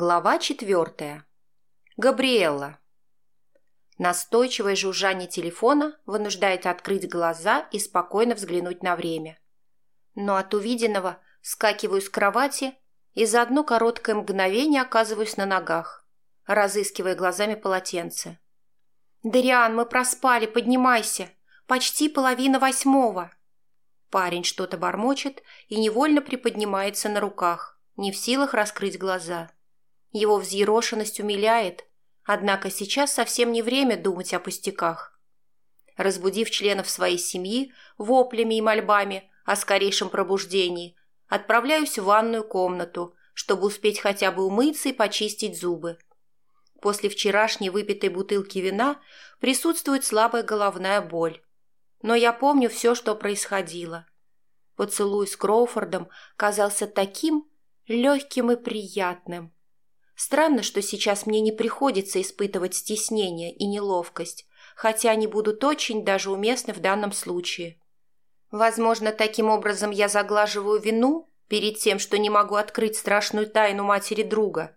Глава четвертая. Габриэлла. Настойчивое жужжание телефона вынуждает открыть глаза и спокойно взглянуть на время. Но от увиденного скакиваю с кровати и за одно короткое мгновение оказываюсь на ногах, разыскивая глазами полотенце. «Дариан, мы проспали, поднимайся! Почти половина восьмого!» Парень что-то бормочет и невольно приподнимается на руках, не в силах раскрыть глаза. Его взъерошенность умиляет, однако сейчас совсем не время думать о пустяках. Разбудив членов своей семьи воплями и мольбами о скорейшем пробуждении, отправляюсь в ванную комнату, чтобы успеть хотя бы умыться и почистить зубы. После вчерашней выпитой бутылки вина присутствует слабая головная боль. Но я помню все, что происходило. Поцелуй с Кроуфордом казался таким легким и приятным – Странно, что сейчас мне не приходится испытывать стеснение и неловкость, хотя они будут очень даже уместны в данном случае. Возможно, таким образом я заглаживаю вину перед тем, что не могу открыть страшную тайну матери друга.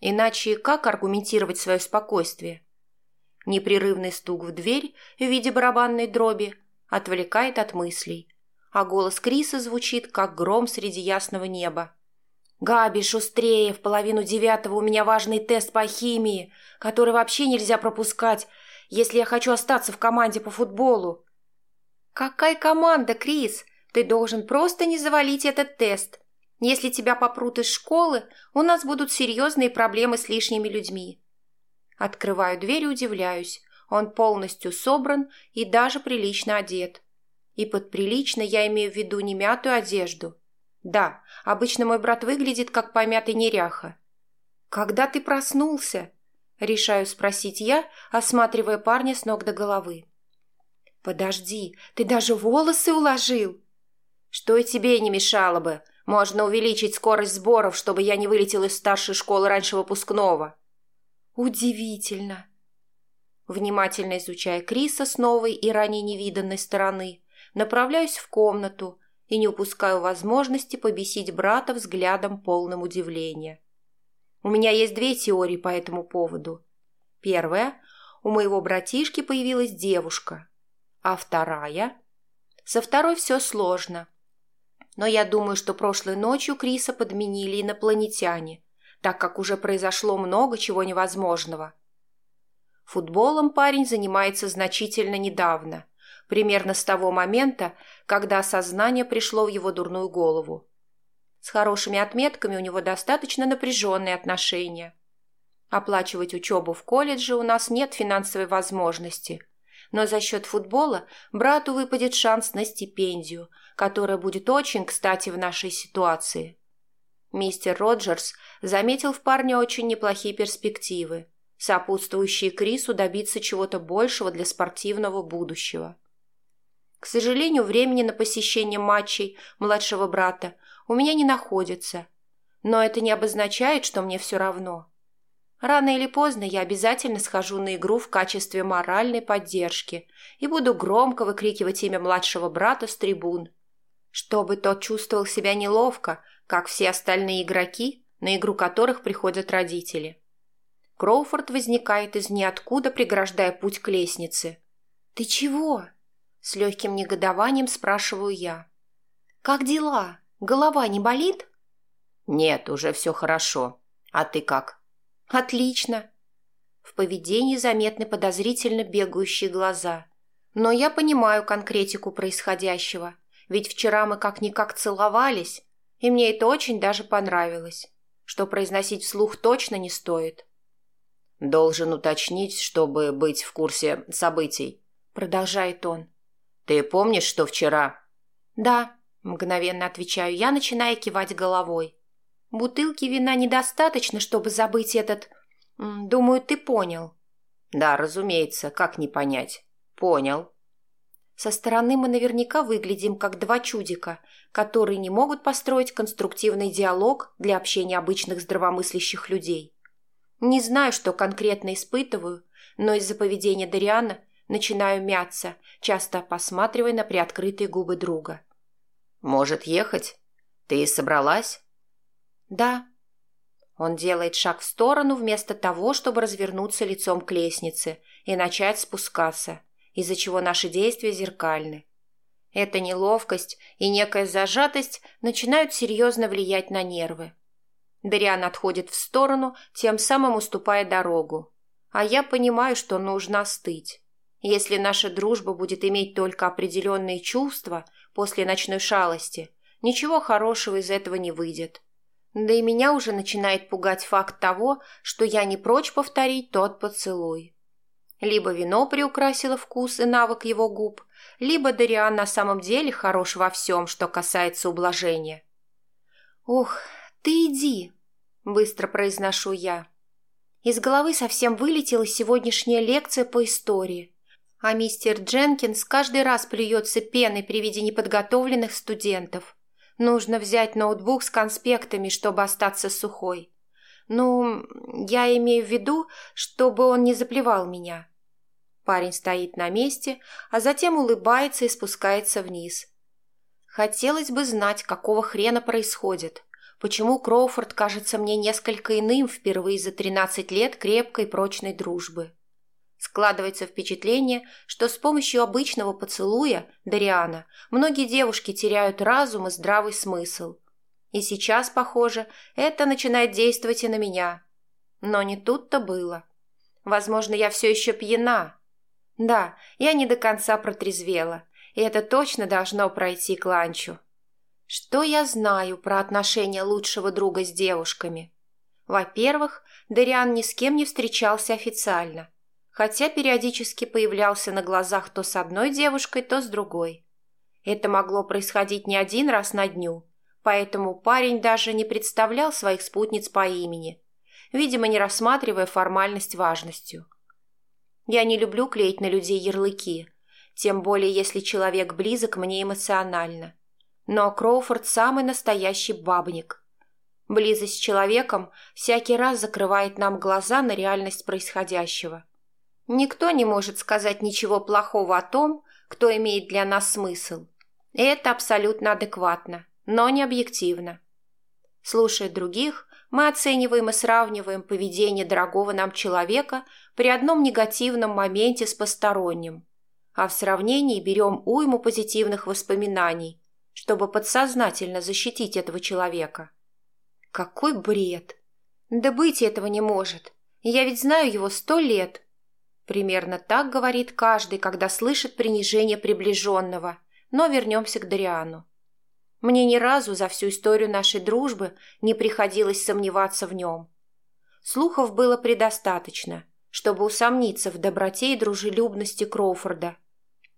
Иначе как аргументировать свое спокойствие? Непрерывный стук в дверь в виде барабанной дроби отвлекает от мыслей, а голос Криса звучит, как гром среди ясного неба. «Габи, шустрее! В половину девятого у меня важный тест по химии, который вообще нельзя пропускать, если я хочу остаться в команде по футболу». «Какая команда, Крис? Ты должен просто не завалить этот тест. Если тебя попрут из школы, у нас будут серьезные проблемы с лишними людьми». Открываю дверь и удивляюсь. Он полностью собран и даже прилично одет. И под прилично я имею в виду не мятую одежду – да, обычно мой брат выглядит как помятый неряха. Когда ты проснулся? Решаю спросить я, осматривая парня с ног до головы. Подожди, ты даже волосы уложил? Что и тебе не мешало бы. Можно увеличить скорость сборов, чтобы я не вылетел из старшей школы раньше выпускного. Удивительно. Внимательно изучая Криса с новой и ранее невиданной стороны, направляюсь в комнату, и не упускаю возможности побесить брата взглядом полным удивления. У меня есть две теории по этому поводу. Первая – у моего братишки появилась девушка. А вторая – со второй все сложно. Но я думаю, что прошлой ночью Криса подменили инопланетяне, так как уже произошло много чего невозможного. Футболом парень занимается значительно недавно – примерно с того момента, когда осознание пришло в его дурную голову. С хорошими отметками у него достаточно напряженные отношения. Оплачивать учебу в колледже у нас нет финансовой возможности, но за счет футбола брату выпадет шанс на стипендию, которая будет очень кстати в нашей ситуации. Мистер Роджерс заметил в парне очень неплохие перспективы, сопутствующие Крису добиться чего-то большего для спортивного будущего. К сожалению, времени на посещение матчей младшего брата у меня не находится. Но это не обозначает, что мне все равно. Рано или поздно я обязательно схожу на игру в качестве моральной поддержки и буду громко выкрикивать имя младшего брата с трибун. Чтобы тот чувствовал себя неловко, как все остальные игроки, на игру которых приходят родители. Кроуфорд возникает из ниоткуда, преграждая путь к лестнице. «Ты чего?» С легким негодованием спрашиваю я. «Как дела? Голова не болит?» «Нет, уже все хорошо. А ты как?» «Отлично». В поведении заметны подозрительно бегающие глаза. Но я понимаю конкретику происходящего, ведь вчера мы как-никак целовались, и мне это очень даже понравилось, что произносить вслух точно не стоит. «Должен уточнить, чтобы быть в курсе событий», — продолжает он. «Ты помнишь, что вчера...» «Да», — мгновенно отвечаю я, начиная кивать головой. «Бутылки вина недостаточно, чтобы забыть этот... Думаю, ты понял». «Да, разумеется, как не понять. Понял». Со стороны мы наверняка выглядим как два чудика, которые не могут построить конструктивный диалог для общения обычных здравомыслящих людей. Не знаю, что конкретно испытываю, но из-за поведения Дариана Начинаю мяться, часто посматривая на приоткрытые губы друга. «Может, ехать? Ты собралась?» «Да». Он делает шаг в сторону вместо того, чтобы развернуться лицом к лестнице и начать спускаться, из-за чего наши действия зеркальны. Эта неловкость и некая зажатость начинают серьезно влиять на нервы. Дариан отходит в сторону, тем самым уступая дорогу. А я понимаю, что нужно остыть. Если наша дружба будет иметь только определенные чувства после ночной шалости, ничего хорошего из этого не выйдет. Да и меня уже начинает пугать факт того, что я не прочь повторить тот поцелуй. Либо вино приукрасило вкус и навык его губ, либо Дариан на самом деле хорош во всем, что касается ублажения. «Ух, ты иди!» – быстро произношу я. Из головы совсем вылетела сегодняшняя лекция по истории, а мистер Дженкинс каждый раз плюется пеной при виде неподготовленных студентов – Нужно взять ноутбук с конспектами, чтобы остаться сухой. Ну, я имею в виду, чтобы он не заплевал меня. Парень стоит на месте, а затем улыбается и спускается вниз. Хотелось бы знать, какого хрена происходит. Почему Кроуфорд кажется мне несколько иным впервые за 13 лет крепкой прочной дружбы. Складывается впечатление, что с помощью обычного поцелуя Дариана многие девушки теряют разум и здравый смысл. И сейчас, похоже, это начинает действовать и на меня. Но не тут-то было. Возможно, я все еще пьяна. Да, я не до конца протрезвела, и это точно должно пройти к ланчу. Что я знаю про отношения лучшего друга с девушками? Во-первых, Дариан ни с кем не встречался официально хотя периодически появлялся на глазах то с одной девушкой, то с другой. Это могло происходить не один раз на дню, поэтому парень даже не представлял своих спутниц по имени, видимо, не рассматривая формальность важностью. Я не люблю клеить на людей ярлыки, тем более если человек близок мне эмоционально. Но Кроуфорд самый настоящий бабник. Близость с человеком всякий раз закрывает нам глаза на реальность происходящего – Никто не может сказать ничего плохого о том, кто имеет для нас смысл. И это абсолютно адекватно, но не объективно. Слушая других, мы оцениваем и сравниваем поведение дорогого нам человека при одном негативном моменте с посторонним, а в сравнении берем уйму позитивных воспоминаний, чтобы подсознательно защитить этого человека. Какой бред! Да быть этого не может. Я ведь знаю его сто лет, Примерно так говорит каждый, когда слышит принижение приближенного. Но вернемся к Дариану. Мне ни разу за всю историю нашей дружбы не приходилось сомневаться в нем. Слухов было предостаточно, чтобы усомниться в доброте и дружелюбности Кроуфорда,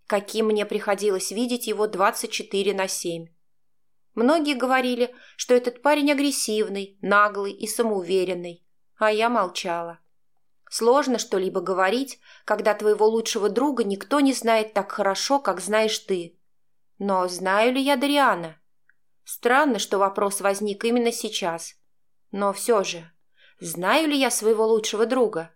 каким мне приходилось видеть его 24 на 7. Многие говорили, что этот парень агрессивный, наглый и самоуверенный, а я молчала. Сложно что-либо говорить, когда твоего лучшего друга никто не знает так хорошо, как знаешь ты. Но знаю ли я Дариана? Странно, что вопрос возник именно сейчас. Но все же, знаю ли я своего лучшего друга?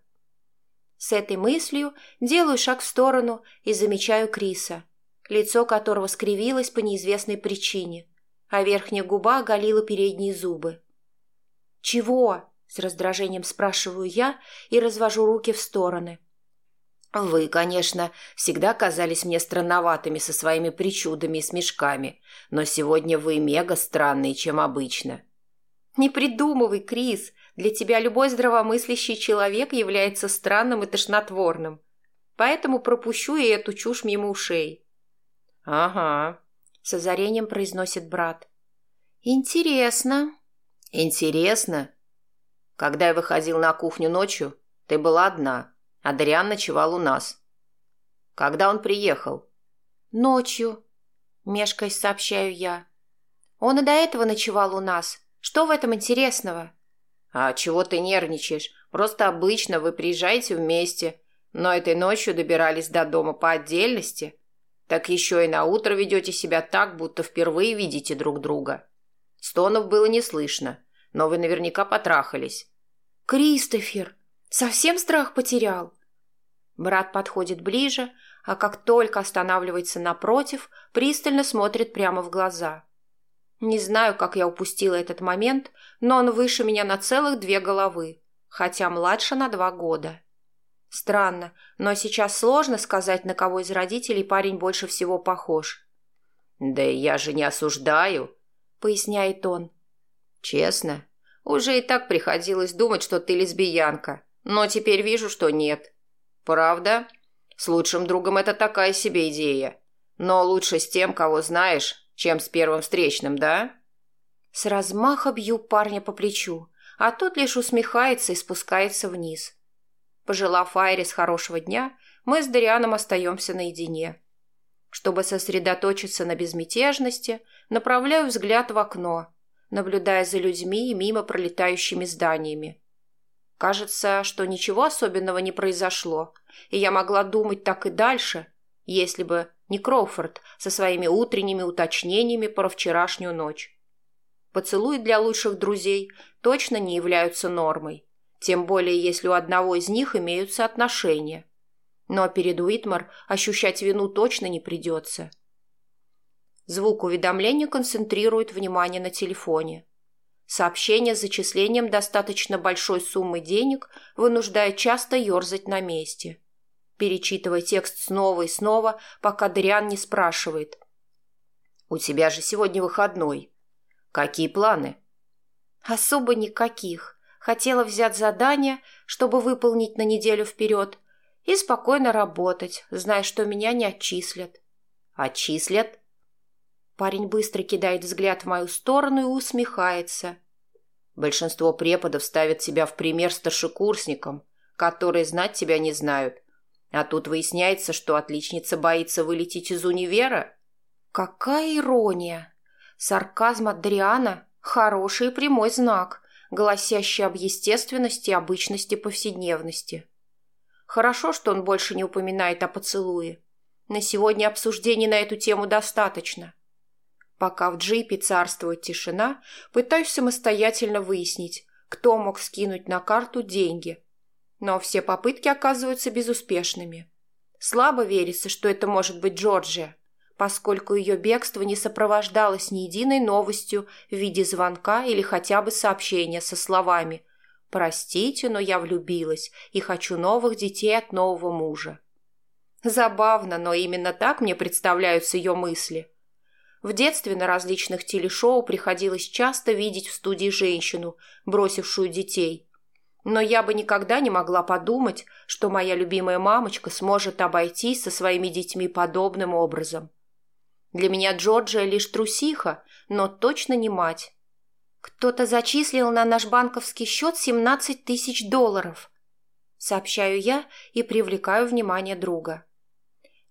С этой мыслью делаю шаг в сторону и замечаю Криса, лицо которого скривилось по неизвестной причине, а верхняя губа оголила передние зубы. «Чего?» С раздражением спрашиваю я и развожу руки в стороны. «Вы, конечно, всегда казались мне странноватыми со своими причудами и смешками, но сегодня вы мега странные, чем обычно». «Не придумывай, Крис. Для тебя любой здравомыслящий человек является странным и тошнотворным. Поэтому пропущу и эту чушь мимо ушей». «Ага», — с озарением произносит брат. «Интересно». «Интересно? Когда я выходил на кухню ночью, ты была одна, а Дариан ночевал у нас. Когда он приехал? Ночью, мешкаясь, сообщаю я. Он и до этого ночевал у нас. Что в этом интересного? А чего ты нервничаешь? Просто обычно вы приезжаете вместе, но этой ночью добирались до дома по отдельности. Так еще и на утро ведете себя так, будто впервые видите друг друга. Стонов было не слышно, но вы наверняка потрахались. «Кристофер! Совсем страх потерял?» Брат подходит ближе, а как только останавливается напротив, пристально смотрит прямо в глаза. Не знаю, как я упустила этот момент, но он выше меня на целых две головы, хотя младше на два года. Странно, но сейчас сложно сказать, на кого из родителей парень больше всего похож. «Да я же не осуждаю», — поясняет он. «Честно, уже и так приходилось думать, что ты лесбиянка, но теперь вижу, что нет. Правда? С лучшим другом это такая себе идея. Но лучше с тем, кого знаешь, чем с первым встречным, да?» С размаха бью парня по плечу, а тот лишь усмехается и спускается вниз. Пожелав Айрис хорошего дня, мы с Дарианом остаемся наедине. Чтобы сосредоточиться на безмятежности, направляю взгляд в окно, наблюдая за людьми и мимо пролетающими зданиями. Кажется, что ничего особенного не произошло, и я могла думать так и дальше, если бы не Кроуфорд со своими утренними уточнениями про вчерашнюю ночь. Поцелуи для лучших друзей точно не являются нормой, тем более если у одного из них имеются отношения. Но перед Уитмар ощущать вину точно не придется. Звук уведомления концентрирует внимание на телефоне. Сообщение с зачислением достаточно большой суммы денег вынуждает часто ерзать на месте. Перечитывая текст снова и снова, пока Дриан не спрашивает. «У тебя же сегодня выходной. Какие планы?» «Особо никаких. Хотела взять задание, чтобы выполнить на неделю вперед, и спокойно работать, зная, что меня не отчислят. Отчислят? Парень быстро кидает взгляд в мою сторону и усмехается. Большинство преподов ставят себя в пример старшекурсникам, которые знать тебя не знают. А тут выясняется, что отличница боится вылететь из универа. Какая ирония! Сарказм от Дриана – хороший и прямой знак, гласящий об естественности и обычности повседневности. Хорошо, что он больше не упоминает о поцелуе. На сегодня обсуждений на эту тему достаточно. Пока в джипе царствует тишина, пытаюсь самостоятельно выяснить, кто мог скинуть на карту деньги. Но все попытки оказываются безуспешными. Слабо верится, что это может быть Джорджия, поскольку ее бегство не сопровождалось ни единой новостью в виде звонка или хотя бы сообщения со словами «Простите, но я влюбилась и хочу новых детей от нового мужа». Забавно, но именно так мне представляются ее мысли. В детстве на различных телешоу приходилось часто видеть в студии женщину, бросившую детей. Но я бы никогда не могла подумать, что моя любимая мамочка сможет обойтись со своими детьми подобным образом. Для меня Джорджия лишь трусиха, но точно не мать. «Кто-то зачислил на наш банковский счет 17 тысяч долларов», сообщаю я и привлекаю внимание друга.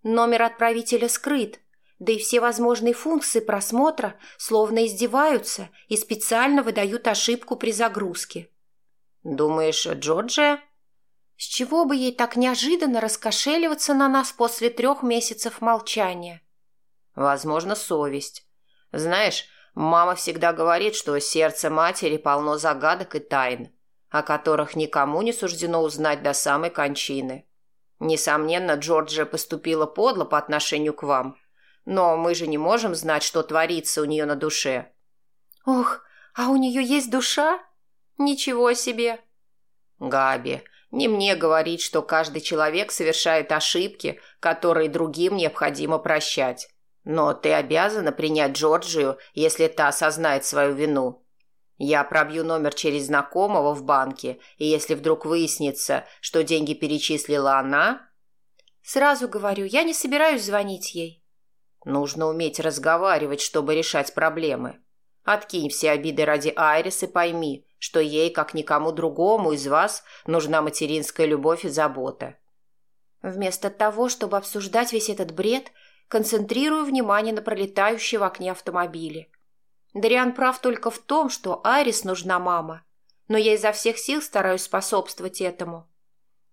Номер отправителя скрыт, да и все возможные функции просмотра словно издеваются и специально выдают ошибку при загрузке. «Думаешь, Джорджия?» «С чего бы ей так неожиданно раскошеливаться на нас после трех месяцев молчания?» «Возможно, совесть. Знаешь, Мама всегда говорит, что сердце матери полно загадок и тайн, о которых никому не суждено узнать до самой кончины. Несомненно, Джорджия поступила подло по отношению к вам, но мы же не можем знать, что творится у нее на душе. Ох, а у нее есть душа? Ничего себе! Габи, не мне говорить, что каждый человек совершает ошибки, которые другим необходимо прощать. Но ты обязана принять Джорджию, если та осознает свою вину. Я пробью номер через знакомого в банке, и если вдруг выяснится, что деньги перечислила она... Сразу говорю, я не собираюсь звонить ей. Нужно уметь разговаривать, чтобы решать проблемы. Откинь все обиды ради Айрис и пойми, что ей, как никому другому из вас, нужна материнская любовь и забота. Вместо того, чтобы обсуждать весь этот бред, концентрирую внимание на пролетающей в окне автомобиле. Дариан прав только в том, что Айрис нужна мама, но я изо всех сил стараюсь способствовать этому.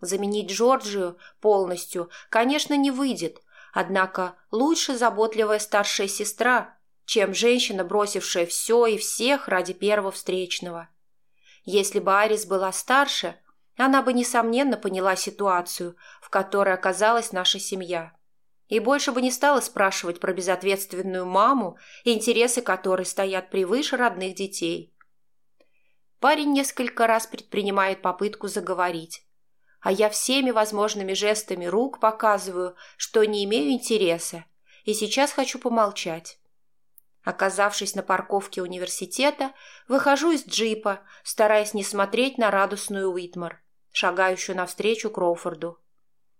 Заменить Джорджию полностью, конечно, не выйдет, однако лучше заботливая старшая сестра, чем женщина, бросившая все и всех ради первого встречного. Если бы Айрис была старше, она бы, несомненно, поняла ситуацию, в которой оказалась наша семья. И больше бы не стала спрашивать про безответственную маму, интересы которой стоят превыше родных детей. Парень несколько раз предпринимает попытку заговорить, а я всеми возможными жестами рук показываю, что не имею интереса, и сейчас хочу помолчать. Оказавшись на парковке университета, выхожу из джипа, стараясь не смотреть на радостную Уитмар, шагающую навстречу Кроуфорду.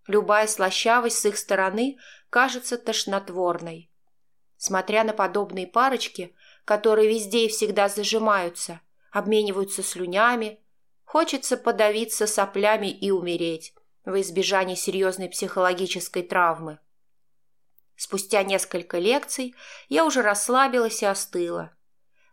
Любая слащавость с их стороны кажется тошнотворной. Смотря на подобные парочки, которые везде и всегда зажимаются, обмениваются слюнями, хочется подавиться соплями и умереть во избежание серьезной психологической травмы. Спустя несколько лекций я уже расслабилась и остыла.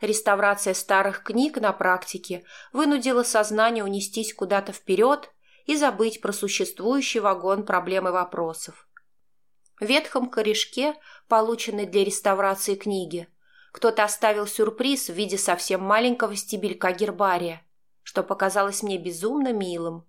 Реставрация старых книг на практике вынудила сознание унестись куда-то вперед и забыть про существующий вагон проблем и вопросов. В ветхом корешке, полученной для реставрации книги, кто-то оставил сюрприз в виде совсем маленького стебелька гербария, что показалось мне безумно милым.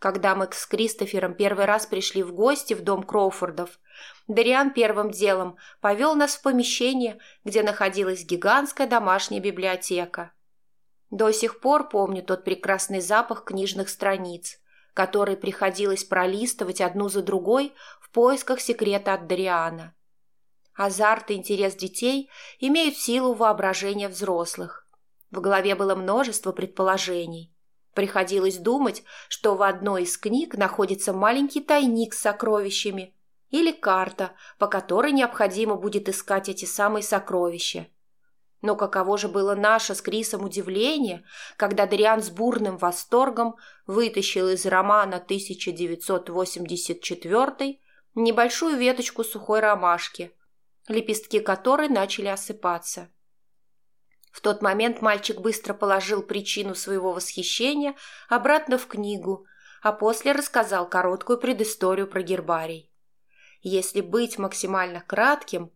Когда мы с Кристофером первый раз пришли в гости в дом Кроуфордов, Дариан первым делом повел нас в помещение, где находилась гигантская домашняя библиотека. До сих пор помню тот прекрасный запах книжных страниц, которые приходилось пролистывать одну за другой в поисках секрета от Дариана. Азарт и интерес детей имеют силу воображения взрослых. В голове было множество предположений. Приходилось думать, что в одной из книг находится маленький тайник с сокровищами или карта, по которой необходимо будет искать эти самые сокровища. Но каково же было наше с Крисом удивление, когда Дриан с бурным восторгом вытащил из романа 1984 небольшую веточку сухой ромашки, лепестки которой начали осыпаться. В тот момент мальчик быстро положил причину своего восхищения обратно в книгу, а после рассказал короткую предысторию про гербарий. Если быть максимально кратким,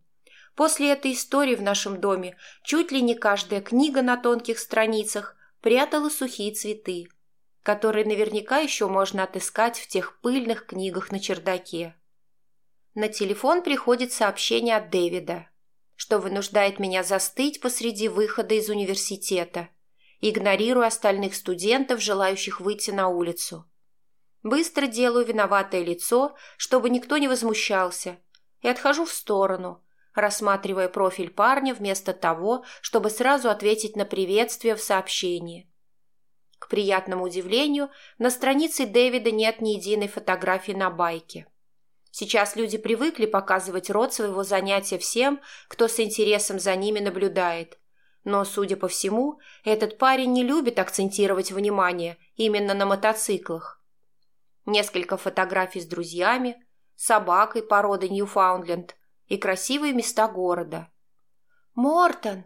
после этой истории в нашем доме чуть ли не каждая книга на тонких страницах прятала сухие цветы, которые наверняка еще можно отыскать в тех пыльных книгах на чердаке. На телефон приходит сообщение от Дэвида – что вынуждает меня застыть посреди выхода из университета, игнорируя остальных студентов, желающих выйти на улицу. Быстро делаю виноватое лицо, чтобы никто не возмущался, и отхожу в сторону, рассматривая профиль парня вместо того, чтобы сразу ответить на приветствие в сообщении. К приятному удивлению, на странице Дэвида нет ни единой фотографии на байке. Сейчас люди привыкли показывать род своего занятия всем, кто с интересом за ними наблюдает. Но, судя по всему, этот парень не любит акцентировать внимание именно на мотоциклах. Несколько фотографий с друзьями, собакой породы Ньюфаундленд и красивые места города. «Мортон!»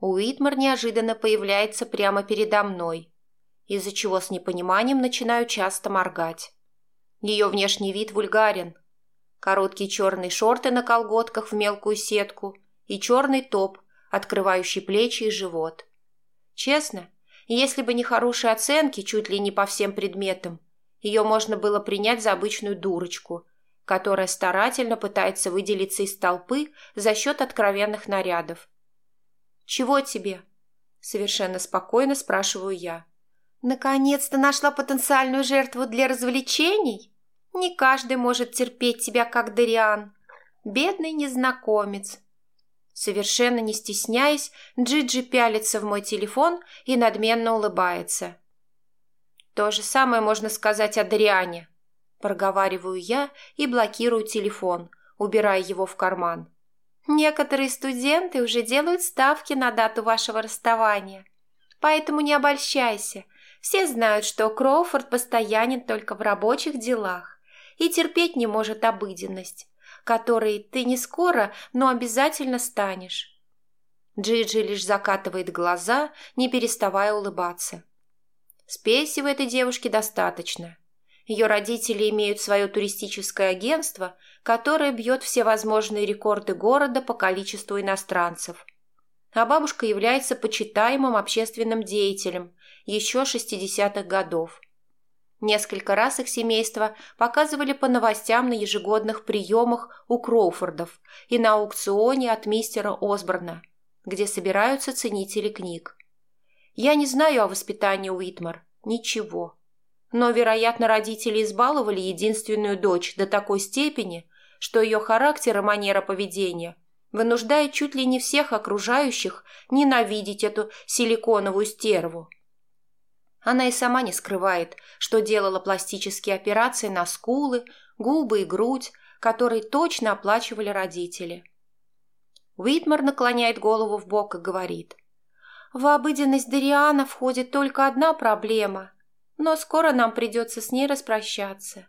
Уитмар неожиданно появляется прямо передо мной, из-за чего с непониманием начинаю часто моргать. Ее внешний вид вульгарен, короткие черные шорты на колготках в мелкую сетку и черный топ, открывающий плечи и живот. Честно, если бы не хорошие оценки чуть ли не по всем предметам, ее можно было принять за обычную дурочку, которая старательно пытается выделиться из толпы за счет откровенных нарядов. «Чего тебе?» – совершенно спокойно спрашиваю я. «Наконец-то нашла потенциальную жертву для развлечений?» Не каждый может терпеть тебя, как Дариан. Бедный незнакомец. Совершенно не стесняясь, Джиджи пялится в мой телефон и надменно улыбается. То же самое можно сказать о Дариане. Проговариваю я и блокирую телефон, убирая его в карман. Некоторые студенты уже делают ставки на дату вашего расставания. Поэтому не обольщайся. Все знают, что Кроуфорд постоянен только в рабочих делах и терпеть не может обыденность, которой ты не скоро, но обязательно станешь. Джиджи лишь закатывает глаза, не переставая улыбаться. Спеси в этой девушке достаточно. Ее родители имеют свое туристическое агентство, которое бьет все возможные рекорды города по количеству иностранцев. А бабушка является почитаемым общественным деятелем еще 60-х годов. Несколько раз их семейство показывали по новостям на ежегодных приемах у Кроуфордов и на аукционе от мистера Осборна, где собираются ценители книг. Я не знаю о воспитании Уитмар. Ничего. Но, вероятно, родители избаловали единственную дочь до такой степени, что ее характер и манера поведения вынуждает чуть ли не всех окружающих ненавидеть эту силиконовую стерву. Она и сама не скрывает, что делала пластические операции на скулы, губы и грудь, которые точно оплачивали родители. Уитмар наклоняет голову в бок и говорит. «В обыденность Дариана входит только одна проблема, но скоро нам придется с ней распрощаться.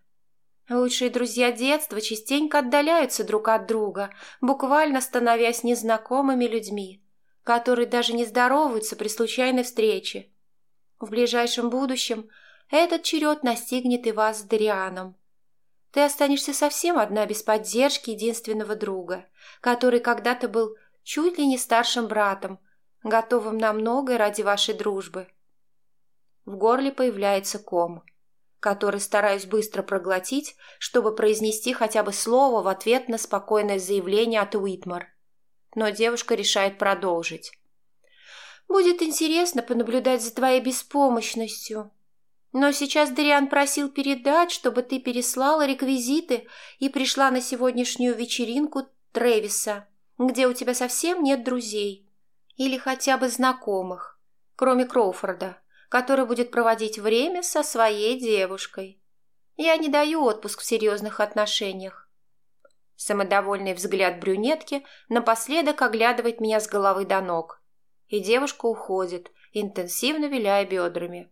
Лучшие друзья детства частенько отдаляются друг от друга, буквально становясь незнакомыми людьми, которые даже не здороваются при случайной встрече. В ближайшем будущем этот черед настигнет и вас с Дарианом. Ты останешься совсем одна без поддержки единственного друга, который когда-то был чуть ли не старшим братом, готовым на многое ради вашей дружбы. В горле появляется ком, который стараюсь быстро проглотить, чтобы произнести хотя бы слово в ответ на спокойное заявление от Уитмар. Но девушка решает продолжить. Будет интересно понаблюдать за твоей беспомощностью. Но сейчас Дариан просил передать, чтобы ты переслала реквизиты и пришла на сегодняшнюю вечеринку Трэвиса, где у тебя совсем нет друзей. Или хотя бы знакомых, кроме Кроуфорда, который будет проводить время со своей девушкой. Я не даю отпуск в серьезных отношениях. Самодовольный взгляд брюнетки напоследок оглядывает меня с головы до ног и девушка уходит, интенсивно виляя бедрами.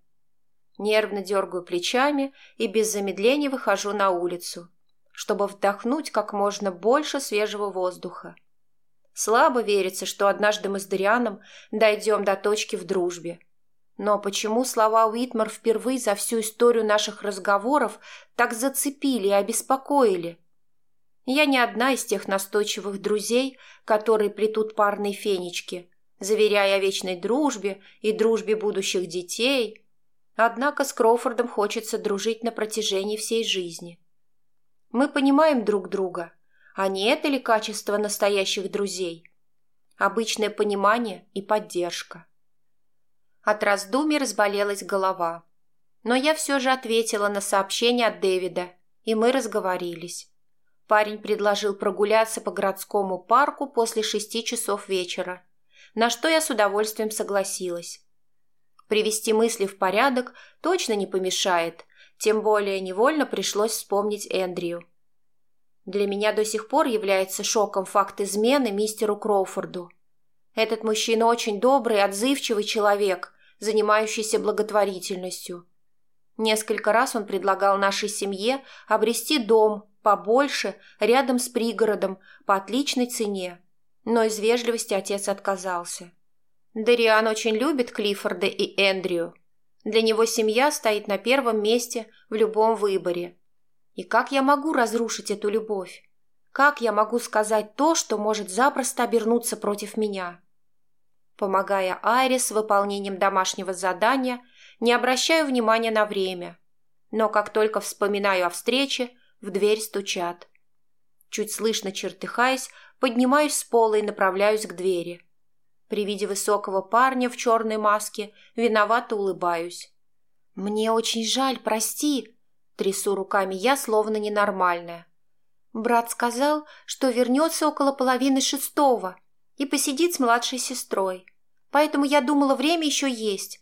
Нервно дергаю плечами и без замедления выхожу на улицу, чтобы вдохнуть как можно больше свежего воздуха. Слабо верится, что однажды мы с Дарианом дойдем до точки в дружбе. Но почему слова Уитмар впервые за всю историю наших разговоров так зацепили и обеспокоили? Я не одна из тех настойчивых друзей, которые плетут парные фенечки, заверяя о вечной дружбе и дружбе будущих детей. Однако с Кроуфордом хочется дружить на протяжении всей жизни. Мы понимаем друг друга, а не это ли качество настоящих друзей? Обычное понимание и поддержка. От раздумий разболелась голова. Но я все же ответила на сообщение от Дэвида, и мы разговорились. Парень предложил прогуляться по городскому парку после шести часов вечера – на что я с удовольствием согласилась. Привести мысли в порядок точно не помешает, тем более невольно пришлось вспомнить Эндрю. Для меня до сих пор является шоком факт измены мистеру Кроуфорду. Этот мужчина очень добрый, отзывчивый человек, занимающийся благотворительностью. Несколько раз он предлагал нашей семье обрести дом побольше, рядом с пригородом, по отличной цене но из вежливости отец отказался. Дариан очень любит Клиффорда и Эндрю. Для него семья стоит на первом месте в любом выборе. И как я могу разрушить эту любовь? Как я могу сказать то, что может запросто обернуться против меня? Помогая Айрис с выполнением домашнего задания, не обращаю внимания на время. Но как только вспоминаю о встрече, в дверь стучат. Чуть слышно чертыхаясь, поднимаюсь с пола и направляюсь к двери. При виде высокого парня в черной маске виновато улыбаюсь. «Мне очень жаль, прости!» Трясу руками я, словно ненормальная. Брат сказал, что вернется около половины шестого и посидит с младшей сестрой. Поэтому я думала, время еще есть.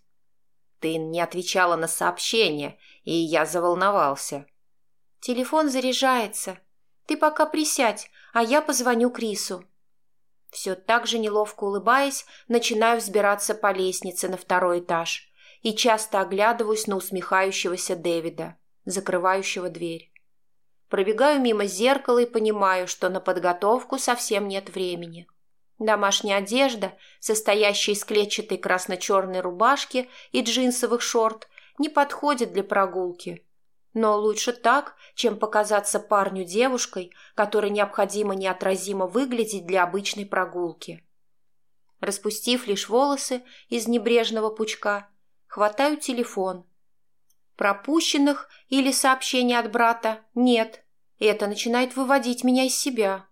Ты не отвечала на сообщение, и я заволновался. Телефон заряжается. Ты пока присядь, а я позвоню Крису. Все так же неловко улыбаясь, начинаю взбираться по лестнице на второй этаж и часто оглядываюсь на усмехающегося Дэвида, закрывающего дверь. Пробегаю мимо зеркала и понимаю, что на подготовку совсем нет времени. Домашняя одежда, состоящая из клетчатой красно-черной рубашки и джинсовых шорт, не подходит для прогулки – но лучше так, чем показаться парню девушкой, которой необходимо неотразимо выглядеть для обычной прогулки. Распустив лишь волосы из небрежного пучка, хватаю телефон. Пропущенных или сообщений от брата нет. И это начинает выводить меня из себя.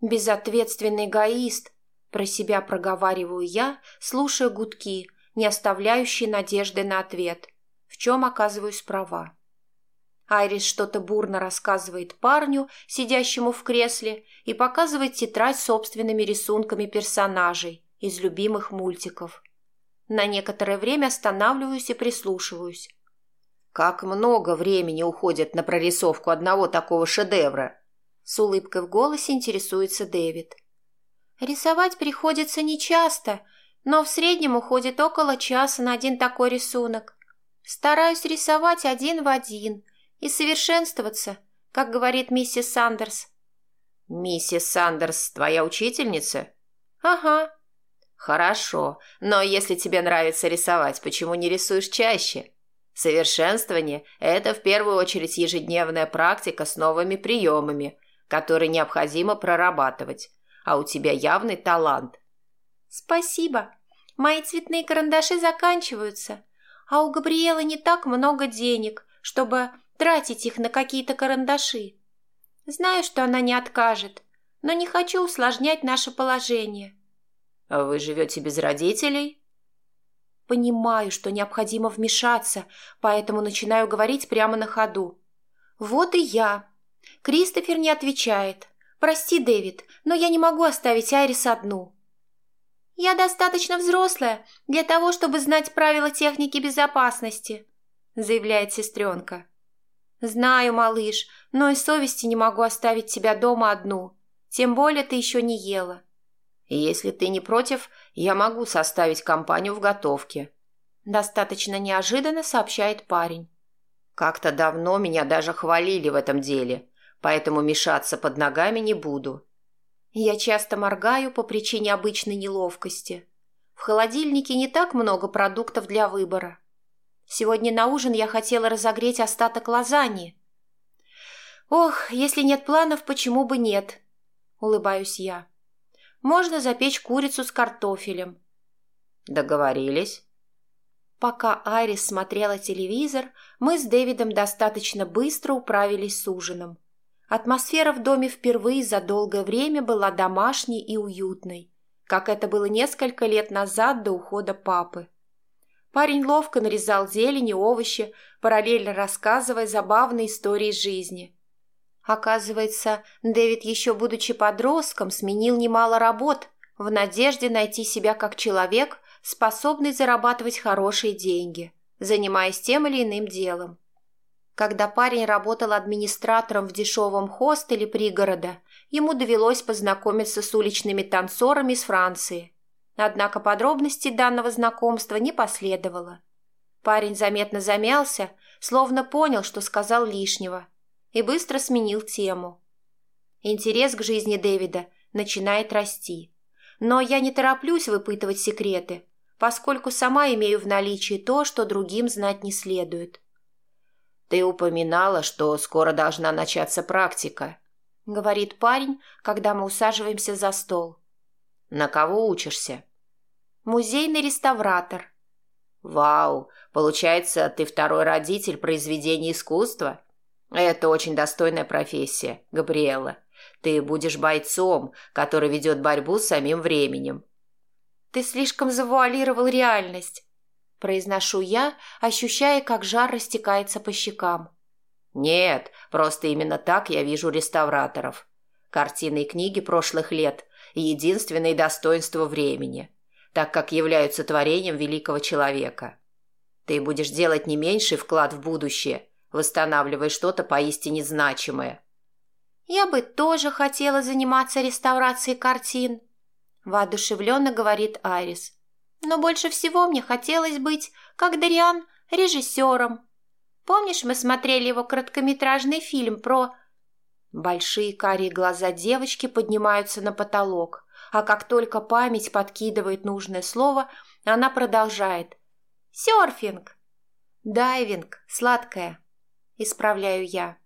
Безответственный эгоист. Про себя проговариваю я, слушая гудки, не оставляющие надежды на ответ, в чем оказываюсь права. Айрис что-то бурно рассказывает парню, сидящему в кресле, и показывает тетрадь с собственными рисунками персонажей из любимых мультиков. На некоторое время останавливаюсь и прислушиваюсь. Как много времени уходит на прорисовку одного такого шедевра? С улыбкой в голосе интересуется Дэвид. Рисовать приходится нечасто, но в среднем уходит около часа на один такой рисунок. Стараюсь рисовать один в один – и совершенствоваться, как говорит миссис Сандерс. «Миссис Сандерс твоя учительница?» «Ага». «Хорошо, но если тебе нравится рисовать, почему не рисуешь чаще?» Совершенствование – это в первую очередь ежедневная практика с новыми приемами, которые необходимо прорабатывать. А у тебя явный талант. Спасибо. Мои цветные карандаши заканчиваются, а у Габриэлы не так много денег, чтобы тратить их на какие-то карандаши. Знаю, что она не откажет, но не хочу усложнять наше положение. А вы живете без родителей? Понимаю, что необходимо вмешаться, поэтому начинаю говорить прямо на ходу. Вот и я. Кристофер не отвечает. Прости, Дэвид, но я не могу оставить Айрис одну. Я достаточно взрослая для того, чтобы знать правила техники безопасности, заявляет сестренка. «Знаю, малыш, но и совести не могу оставить тебя дома одну. Тем более ты еще не ела». «Если ты не против, я могу составить компанию в готовке», – достаточно неожиданно сообщает парень. «Как-то давно меня даже хвалили в этом деле, поэтому мешаться под ногами не буду». Я часто моргаю по причине обычной неловкости. В холодильнике не так много продуктов для выбора. Сегодня на ужин я хотела разогреть остаток лазаньи. Ох, если нет планов, почему бы нет? Улыбаюсь я. Можно запечь курицу с картофелем. Договорились. Пока Айрис смотрела телевизор, мы с Дэвидом достаточно быстро управились с ужином. Атмосфера в доме впервые за долгое время была домашней и уютной, как это было несколько лет назад до ухода папы. Парень ловко нарезал зелень и овощи, параллельно рассказывая забавные истории жизни. Оказывается, Дэвид, еще будучи подростком, сменил немало работ в надежде найти себя как человек, способный зарабатывать хорошие деньги, занимаясь тем или иным делом. Когда парень работал администратором в дешевом хостеле пригорода, ему довелось познакомиться с уличными танцорами из Франции – Однако подробностей данного знакомства не последовало. Парень заметно замялся, словно понял, что сказал лишнего, и быстро сменил тему. Интерес к жизни Дэвида начинает расти. Но я не тороплюсь выпытывать секреты, поскольку сама имею в наличии то, что другим знать не следует. «Ты упоминала, что скоро должна начаться практика», — говорит парень, когда мы усаживаемся за стол. «На кого учишься?» «Музейный реставратор». «Вау! Получается, ты второй родитель произведения искусства? Это очень достойная профессия, Габриэла. Ты будешь бойцом, который ведет борьбу с самим временем». «Ты слишком завуалировал реальность», – произношу я, ощущая, как жар растекается по щекам. «Нет, просто именно так я вижу реставраторов. Картины и книги прошлых лет единственное достоинство времени, так как являются творением великого человека. Ты будешь делать не меньший вклад в будущее, восстанавливая что-то поистине значимое. «Я бы тоже хотела заниматься реставрацией картин», – воодушевленно говорит Айрис. «Но больше всего мне хотелось быть, как Дариан, режиссером. Помнишь, мы смотрели его короткометражный фильм про Большие карие глаза девочки поднимаются на потолок, а как только память подкидывает нужное слово, она продолжает. «Серфинг!» «Дайвинг, сладкая!» – исправляю я.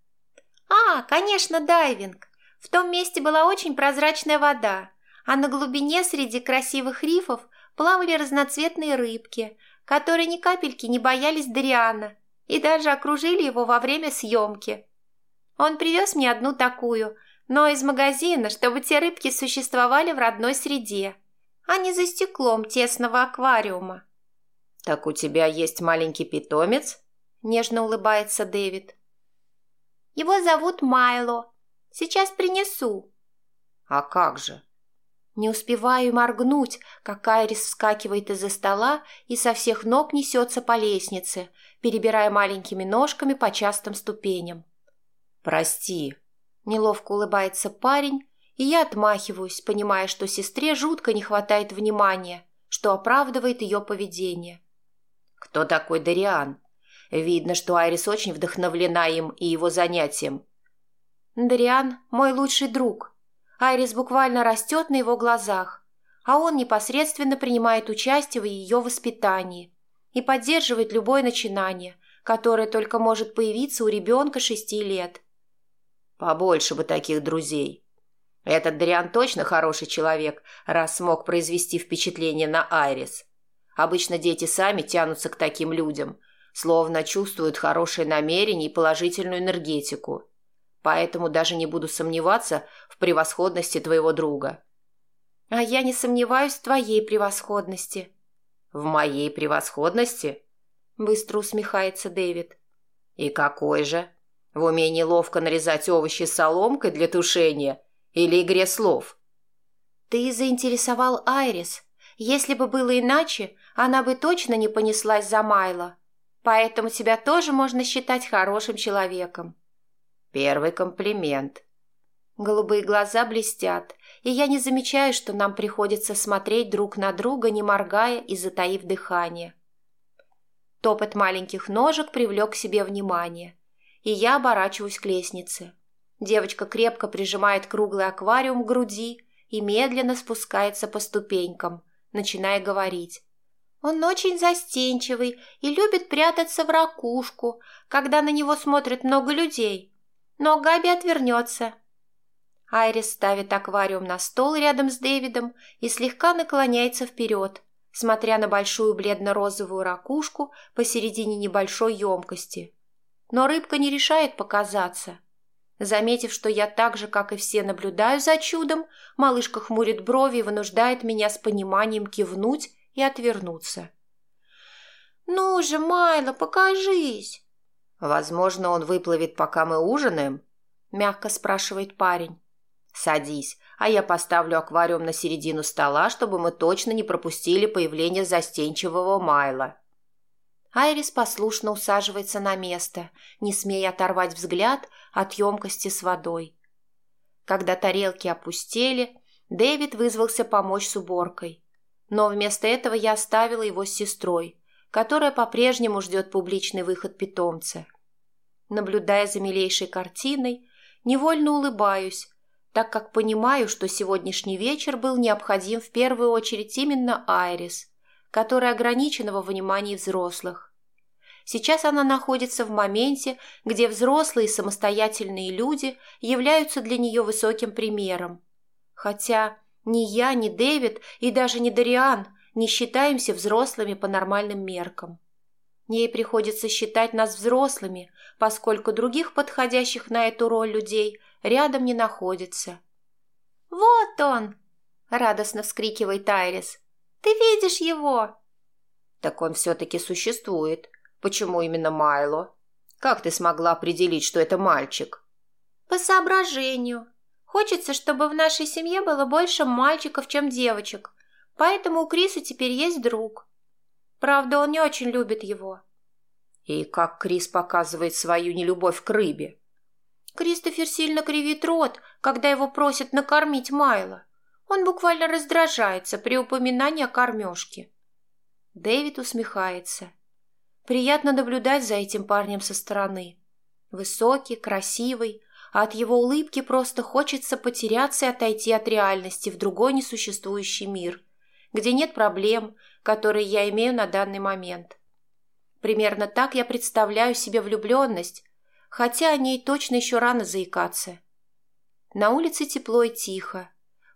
«А, конечно, дайвинг! В том месте была очень прозрачная вода, а на глубине среди красивых рифов плавали разноцветные рыбки, которые ни капельки не боялись Дариана и даже окружили его во время съемки. Он привез мне одну такую, но из магазина, чтобы те рыбки существовали в родной среде, а не за стеклом тесного аквариума. «Так у тебя есть маленький питомец?» – нежно улыбается Дэвид. «Его зовут Майло. Сейчас принесу». «А как же?» Не успеваю моргнуть, как Айрис вскакивает из-за стола и со всех ног несется по лестнице, перебирая маленькими ножками по частым ступеням. «Прости», — неловко улыбается парень, и я отмахиваюсь, понимая, что сестре жутко не хватает внимания, что оправдывает ее поведение. «Кто такой Дариан?» Видно, что Айрис очень вдохновлена им и его занятием. «Дариан – мой лучший друг. Айрис буквально растет на его глазах, а он непосредственно принимает участие в ее воспитании и поддерживает любое начинание, которое только может появиться у ребенка шести лет. Побольше бы таких друзей. Этот Дриан точно хороший человек, раз смог произвести впечатление на Айрис. Обычно дети сами тянутся к таким людям, словно чувствуют хорошее намерение и положительную энергетику. Поэтому даже не буду сомневаться в превосходности твоего друга. А я не сомневаюсь в твоей превосходности. В моей превосходности? Быстро усмехается Дэвид. И какой же? В умении ловко нарезать овощи соломкой для тушения или игре слов? Ты заинтересовал Айрис. Если бы было иначе, она бы точно не понеслась за Майло. Поэтому тебя тоже можно считать хорошим человеком. Первый комплимент. Голубые глаза блестят, и я не замечаю, что нам приходится смотреть друг на друга, не моргая и затаив дыхание. Топот маленьких ножек привлек к себе внимание и я оборачиваюсь к лестнице. Девочка крепко прижимает круглый аквариум к груди и медленно спускается по ступенькам, начиная говорить. Он очень застенчивый и любит прятаться в ракушку, когда на него смотрит много людей. Но Габи отвернется. Айрис ставит аквариум на стол рядом с Дэвидом и слегка наклоняется вперед, смотря на большую бледно-розовую ракушку посередине небольшой емкости но рыбка не решает показаться. Заметив, что я так же, как и все, наблюдаю за чудом, малышка хмурит брови и вынуждает меня с пониманием кивнуть и отвернуться. «Ну же, Майло, покажись!» «Возможно, он выплывет, пока мы ужинаем?» – мягко спрашивает парень. «Садись, а я поставлю аквариум на середину стола, чтобы мы точно не пропустили появление застенчивого Майла». Айрис послушно усаживается на место, не смея оторвать взгляд от емкости с водой. Когда тарелки опустели, Дэвид вызвался помочь с уборкой. Но вместо этого я оставила его с сестрой, которая по-прежнему ждет публичный выход питомца. Наблюдая за милейшей картиной, невольно улыбаюсь, так как понимаю, что сегодняшний вечер был необходим в первую очередь именно Айрис, которая ограничена во внимании взрослых. Сейчас она находится в моменте, где взрослые самостоятельные люди являются для нее высоким примером. Хотя ни я, ни Дэвид и даже ни Дариан не считаемся взрослыми по нормальным меркам. Ей приходится считать нас взрослыми, поскольку других подходящих на эту роль людей рядом не находится. «Вот он!» – радостно вскрикивает Айрис. Ты видишь его?» «Так он все-таки существует. Почему именно Майло? Как ты смогла определить, что это мальчик?» «По соображению. Хочется, чтобы в нашей семье было больше мальчиков, чем девочек. Поэтому у Криса теперь есть друг. Правда, он не очень любит его». «И как Крис показывает свою нелюбовь к рыбе?» Кристофер сильно кривит рот, когда его просят накормить Майла. Он буквально раздражается при упоминании о кормежке. Дэвид усмехается. Приятно наблюдать за этим парнем со стороны. Высокий, красивый, а от его улыбки просто хочется потеряться и отойти от реальности в другой несуществующий мир, где нет проблем, которые я имею на данный момент. Примерно так я представляю себе влюбленность, хотя о ней точно еще рано заикаться. На улице тепло и тихо,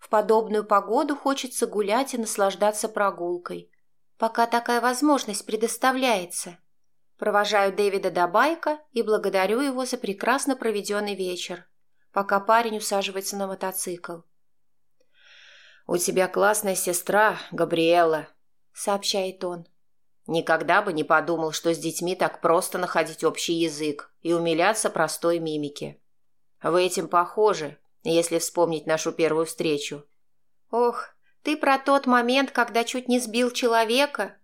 в подобную погоду хочется гулять и наслаждаться прогулкой. Пока такая возможность предоставляется. Провожаю Дэвида до байка и благодарю его за прекрасно проведенный вечер, пока парень усаживается на мотоцикл. «У тебя классная сестра, Габриэла», — сообщает он. «Никогда бы не подумал, что с детьми так просто находить общий язык и умиляться простой мимике. Вы этим похожи, если вспомнить нашу первую встречу». «Ох, ты про тот момент, когда чуть не сбил человека?»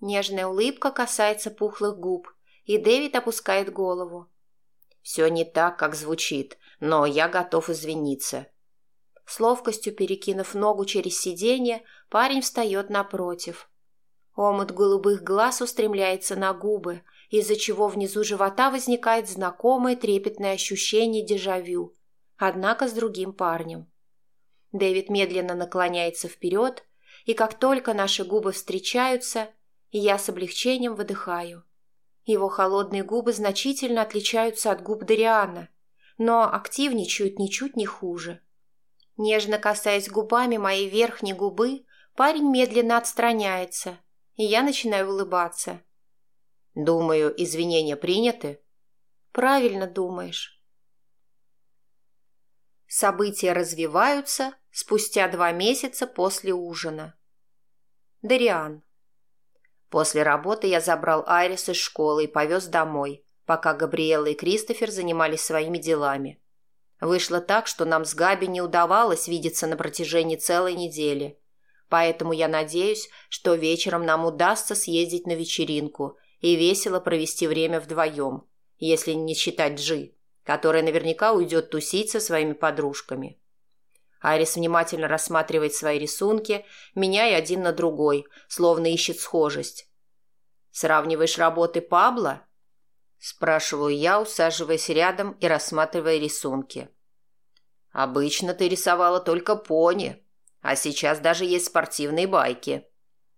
Нежная улыбка касается пухлых губ, и Дэвид опускает голову. «Все не так, как звучит, но я готов извиниться. С ловкостью перекинув ногу через сиденье, парень встает напротив. Омут голубых глаз устремляется на губы, из-за чего внизу живота возникает знакомое трепетное ощущение дежавю, однако с другим парнем. Дэвид медленно наклоняется вперед, и как только наши губы встречаются, я с облегчением выдыхаю. Его холодные губы значительно отличаются от губ Дариана, но активничают ничуть не хуже. Нежно касаясь губами моей верхней губы, парень медленно отстраняется, и я начинаю улыбаться. «Думаю, извинения приняты?» «Правильно думаешь». События развиваются спустя два месяца после ужина. Дариан. После работы я забрал Айрис из школы и повез домой, пока Габриэла и Кристофер занимались своими делами. Вышло так, что нам с Габи не удавалось видеться на протяжении целой недели. Поэтому я надеюсь, что вечером нам удастся съездить на вечеринку и весело провести время вдвоем, если не считать Джи, которая наверняка уйдет тусить со своими подружками. Айрис внимательно рассматривает свои рисунки, меняя один на другой, словно ищет схожесть. «Сравниваешь работы Пабло?» Спрашиваю я, усаживаясь рядом и рассматривая рисунки. Обычно ты рисовала только пони, а сейчас даже есть спортивные байки.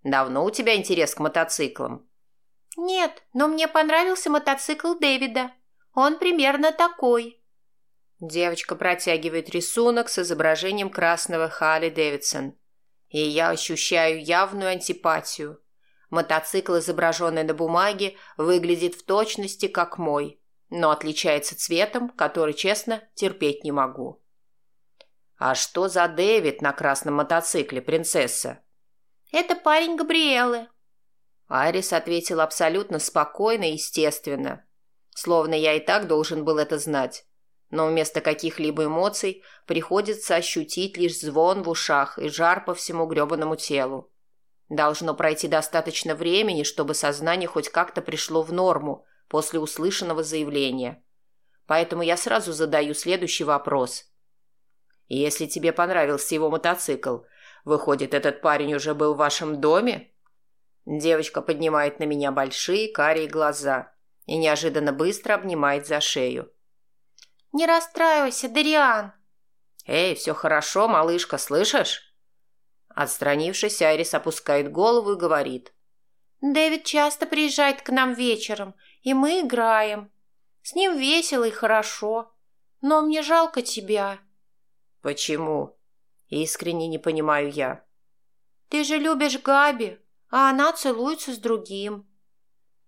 Давно у тебя интерес к мотоциклам? Нет, но мне понравился мотоцикл Дэвида. Он примерно такой. Девочка протягивает рисунок с изображением красного Харли Дэвидсон. И я ощущаю явную антипатию. Мотоцикл, изображенный на бумаге, выглядит в точности как мой, но отличается цветом, который, честно, терпеть не могу. «А что за Дэвид на красном мотоцикле, принцесса?» «Это парень Габриэлы». Арис ответил абсолютно спокойно и естественно, словно я и так должен был это знать. Но вместо каких-либо эмоций приходится ощутить лишь звон в ушах и жар по всему гребаному телу. Должно пройти достаточно времени, чтобы сознание хоть как-то пришло в норму после услышанного заявления. Поэтому я сразу задаю следующий вопрос. «Если тебе понравился его мотоцикл, выходит, этот парень уже был в вашем доме?» Девочка поднимает на меня большие карие глаза и неожиданно быстро обнимает за шею. «Не расстраивайся, Дариан!» «Эй, все хорошо, малышка, слышишь?» Отстранившись, Айрис опускает голову и говорит. «Дэвид часто приезжает к нам вечером, и мы играем. С ним весело и хорошо. Но мне жалко тебя». «Почему?» Искренне не понимаю я. «Ты же любишь Габи, а она целуется с другим».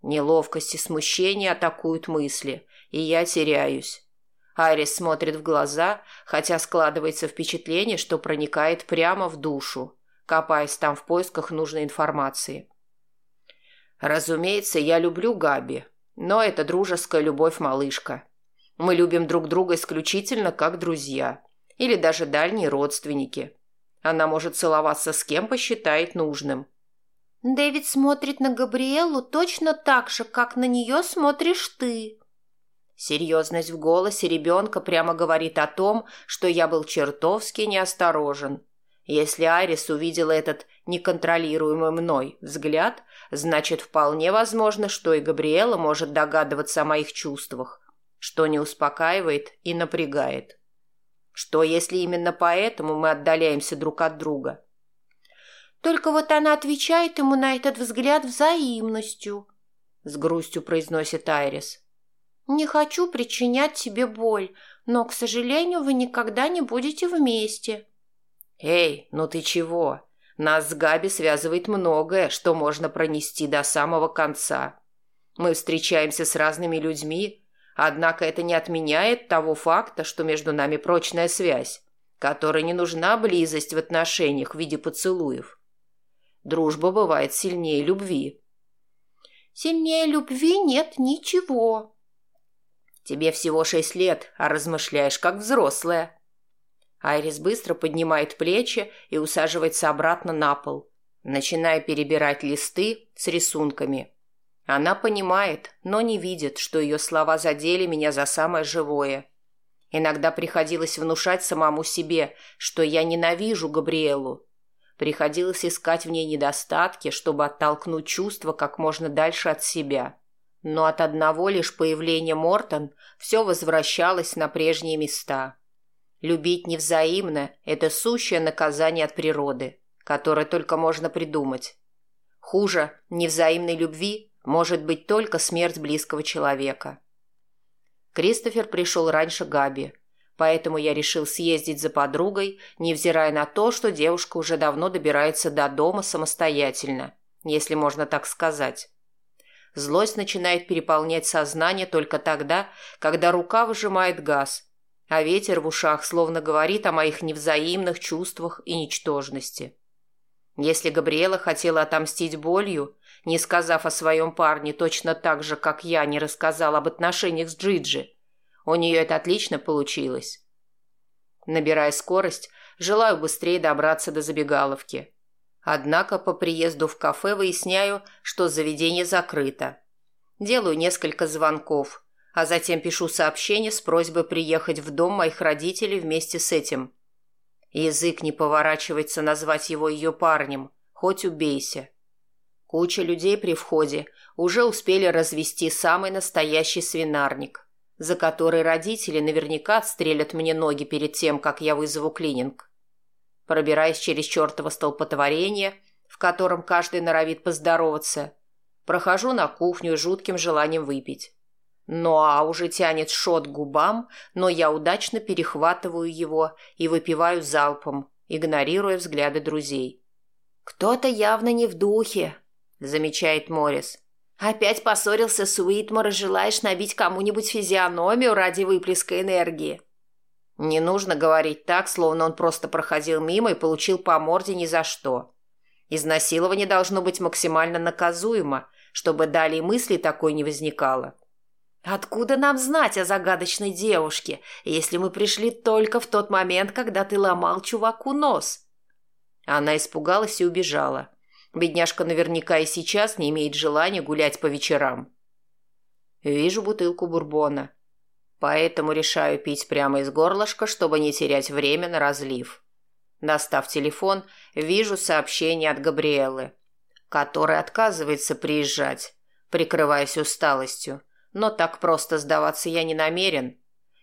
Неловкость и смущение атакуют мысли, и я теряюсь. Айрис смотрит в глаза, хотя складывается впечатление, что проникает прямо в душу, копаясь там в поисках нужной информации. Разумеется, я люблю Габи, но это дружеская любовь-малышка. Мы любим друг друга исключительно как друзья или даже дальние родственники. Она может целоваться с кем посчитает нужным. Дэвид смотрит на Габриэлу точно так же, как на нее смотришь ты, Серьезность в голосе ребенка прямо говорит о том, что я был чертовски неосторожен. Если Арис увидела этот неконтролируемый мной взгляд, значит, вполне возможно, что и Габриэла может догадываться о моих чувствах, что не успокаивает и напрягает. Что, если именно поэтому мы отдаляемся друг от друга? Только вот она отвечает ему на этот взгляд взаимностью, — с грустью произносит Айрис. — не хочу причинять тебе боль, но, к сожалению, вы никогда не будете вместе. Эй, ну ты чего? Нас с Габи связывает многое, что можно пронести до самого конца. Мы встречаемся с разными людьми, однако это не отменяет того факта, что между нами прочная связь, которой не нужна близость в отношениях в виде поцелуев. Дружба бывает сильнее любви. Сильнее любви нет ничего. Тебе всего шесть лет, а размышляешь как взрослая. Айрис быстро поднимает плечи и усаживается обратно на пол, начиная перебирать листы с рисунками – она понимает, но не видит, что ее слова задели меня за самое живое. Иногда приходилось внушать самому себе, что я ненавижу Габриэлу. Приходилось искать в ней недостатки, чтобы оттолкнуть чувства как можно дальше от себя. Но от одного лишь появления Мортон все возвращалось на прежние места. Любить невзаимно – это сущее наказание от природы, которое только можно придумать. Хуже невзаимной любви может быть только смерть близкого человека. Кристофер пришел раньше Габи, поэтому я решил съездить за подругой, невзирая на то, что девушка уже давно добирается до дома самостоятельно, если можно так сказать. Злость начинает переполнять сознание только тогда, когда рука выжимает газ, а ветер в ушах словно говорит о моих невзаимных чувствах и ничтожности. Если Габриэла хотела отомстить болью, не сказав о своем парне точно так же, как я не рассказал об отношениях с Джиджи. У нее это отлично получилось. Набирая скорость, желаю быстрее добраться до забегаловки. Однако по приезду в кафе выясняю, что заведение закрыто. Делаю несколько звонков, а затем пишу сообщение с просьбой приехать в дом моих родителей вместе с этим. Язык не поворачивается назвать его ее парнем, хоть убейся. Куча людей при входе уже успели развести самый настоящий свинарник, за который родители наверняка отстрелят мне ноги перед тем, как я вызову клининг. Пробираясь через чертово столпотворение, в котором каждый норовит поздороваться, прохожу на кухню с жутким желанием выпить. Ну а уже тянет шот к губам, но я удачно перехватываю его и выпиваю залпом, игнорируя взгляды друзей. «Кто-то явно не в духе», – замечает Моррис. «Опять поссорился с Уитмор и желаешь набить кому-нибудь физиономию ради выплеска энергии?» Не нужно говорить так, словно он просто проходил мимо и получил по морде ни за что. Изнасилование должно быть максимально наказуемо, чтобы далее мысли такой не возникало. «Откуда нам знать о загадочной девушке, если мы пришли только в тот момент, когда ты ломал чуваку нос?» Она испугалась и убежала. Бедняжка наверняка и сейчас не имеет желания гулять по вечерам. Вижу бутылку бурбона. Поэтому решаю пить прямо из горлышка, чтобы не терять время на разлив. Достав телефон, вижу сообщение от Габриэлы, которая отказывается приезжать, прикрываясь усталостью. Но так просто сдаваться я не намерен.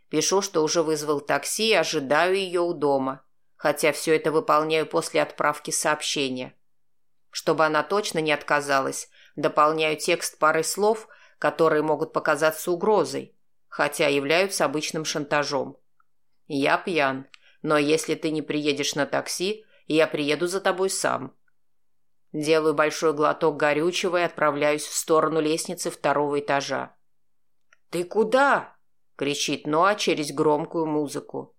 Пишу, что уже вызвал такси и ожидаю ее у дома, хотя все это выполняю после отправки сообщения. Чтобы она точно не отказалась, дополняю текст парой слов, которые могут показаться угрозой, хотя являются обычным шантажом. «Я пьян, но если ты не приедешь на такси, я приеду за тобой сам». Делаю большой глоток горючего и отправляюсь в сторону лестницы второго этажа. «Ты куда?» — кричит Ноа через громкую музыку.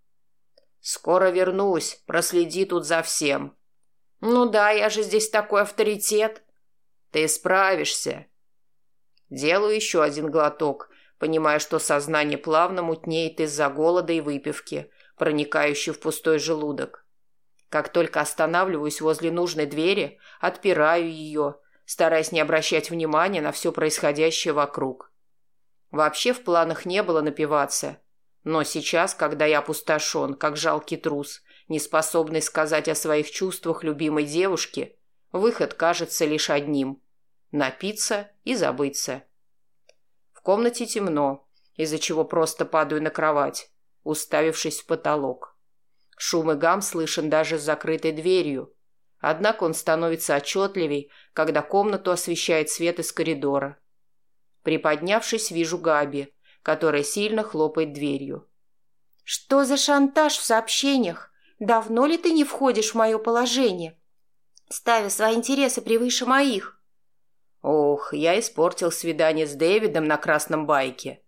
«Скоро вернусь, проследи тут за всем», «Ну да, я же здесь такой авторитет». «Ты справишься». Делаю еще один глоток, понимая, что сознание плавно мутнеет из-за голода и выпивки, проникающей в пустой желудок. Как только останавливаюсь возле нужной двери, отпираю ее, стараясь не обращать внимания на все происходящее вокруг. Вообще в планах не было напиваться. Но сейчас, когда я опустошен, как жалкий трус, не способный сказать о своих чувствах любимой девушке, выход кажется лишь одним – напиться и забыться. В комнате темно, из-за чего просто падаю на кровать, уставившись в потолок. Шум и гам слышен даже с закрытой дверью, однако он становится отчетливей, когда комнату освещает свет из коридора. Приподнявшись, вижу Габи, которая сильно хлопает дверью. «Что за шантаж в сообщениях? Давно ли ты не входишь в мое положение, ставя свои интересы превыше моих?» Ох, я испортил свидание с Дэвидом на красном байке.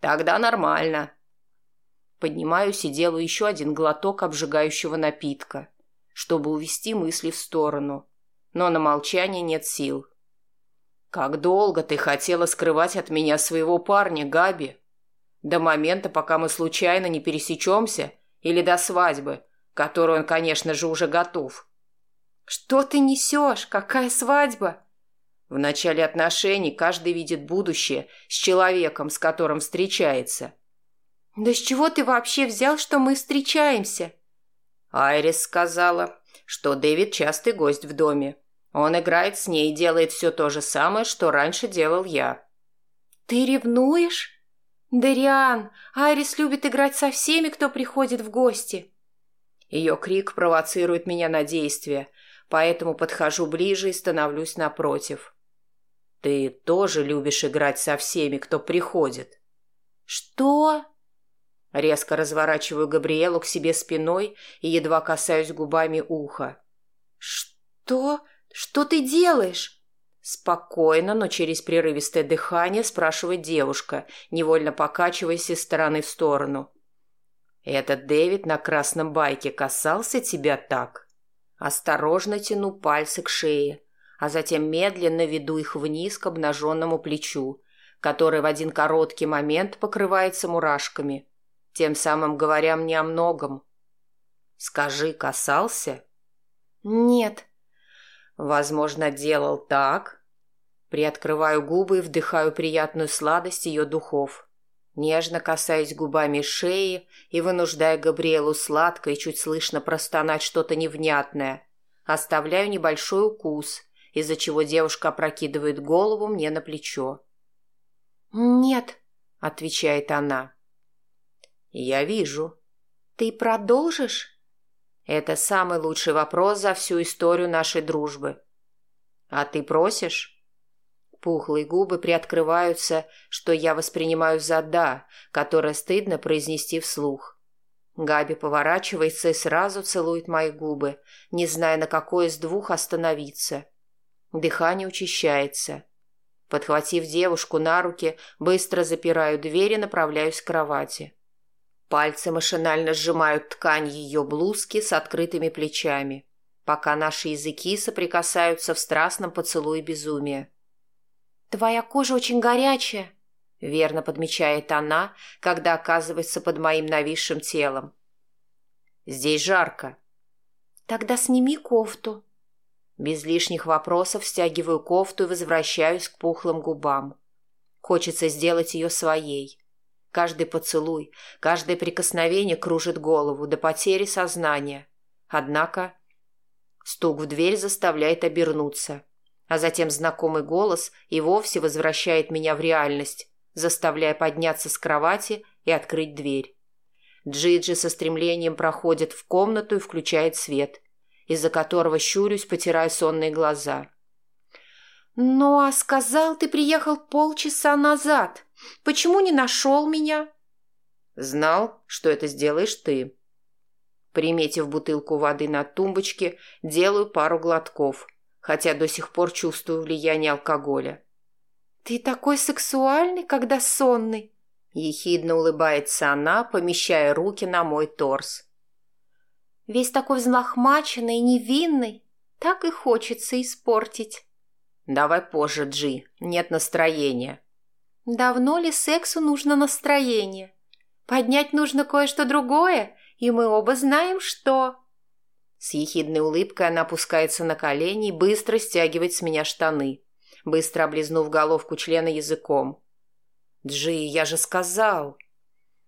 Тогда нормально. Поднимаюсь и делаю еще один глоток обжигающего напитка, чтобы увести мысли в сторону. Но на молчание нет сил. Как долго ты хотела скрывать от меня своего парня, Габи? До момента, пока мы случайно не пересечемся, или до свадьбы, которую он, конечно же, уже готов. Что ты несешь? Какая свадьба? В начале отношений каждый видит будущее с человеком, с которым встречается. Да с чего ты вообще взял, что мы встречаемся? Айрис сказала, что Дэвид частый гость в доме. Он играет с ней и делает все то же самое, что раньше делал я. Ты ревнуешь? Дариан, Айрис любит играть со всеми, кто приходит в гости. Ее крик провоцирует меня на действие, поэтому подхожу ближе и становлюсь напротив. Ты тоже любишь играть со всеми, кто приходит. Что? Резко разворачиваю Габриэлу к себе спиной и едва касаюсь губами уха. Что? Что ты делаешь? Спокойно, но через прерывистое дыхание спрашивает девушка, невольно покачиваясь из стороны в сторону. «Этот Дэвид на красном байке касался тебя так?» Осторожно тяну пальцы к шее, а затем медленно веду их вниз к обнаженному плечу, который в один короткий момент покрывается мурашками, тем самым говоря мне о многом. «Скажи, касался?» «Нет». «Возможно, делал так?» Приоткрываю губы и вдыхаю приятную сладость ее духов. Нежно касаясь губами шеи и вынуждая Габриэлу сладко и чуть слышно простонать что-то невнятное, оставляю небольшой укус – из-за чего девушка опрокидывает голову мне на плечо. «Нет», — отвечает она. «Я вижу». «Ты продолжишь?» Это самый лучший вопрос за всю историю нашей дружбы. «А ты просишь?» Пухлые губы приоткрываются, что я воспринимаю за «да», которое стыдно произнести вслух. Габи поворачивается и сразу целует мои губы, не зная, на какой из двух остановиться. Дыхание учащается. Подхватив девушку на руки, быстро запираю дверь и направляюсь к кровати. Пальцы машинально сжимают ткань ее блузки с открытыми плечами, пока наши языки соприкасаются в страстном поцелуе безумия. «Твоя кожа очень горячая», — верно подмечает она, когда оказывается под моим нависшим телом. «Здесь жарко». «Тогда сними кофту», без лишних вопросов стягиваю кофту и возвращаюсь к пухлым губам. Хочется сделать ее своей. Каждый поцелуй, каждое прикосновение кружит голову до потери сознания. Однако стук в дверь заставляет обернуться, а затем знакомый голос и вовсе возвращает меня в реальность, заставляя подняться с кровати и открыть дверь. Джиджи со стремлением проходит в комнату и включает свет – из-за которого щурюсь, потирая сонные глаза. «Ну, а сказал, ты приехал полчаса назад. Почему не нашел меня?» «Знал, что это сделаешь ты». Приметив бутылку воды на тумбочке, делаю пару глотков, хотя до сих пор чувствую влияние алкоголя. «Ты такой сексуальный, когда сонный!» Ехидно улыбается она, помещая руки на мой торс. Весь такой взлохмаченный, невинный. Так и хочется испортить. Давай позже, Джи. Нет настроения. Давно ли сексу нужно настроение? Поднять нужно кое-что другое, и мы оба знаем, что... С ехидной улыбкой она опускается на колени и быстро стягивает с меня штаны, быстро облизнув головку члена языком. «Джи, я же сказал!»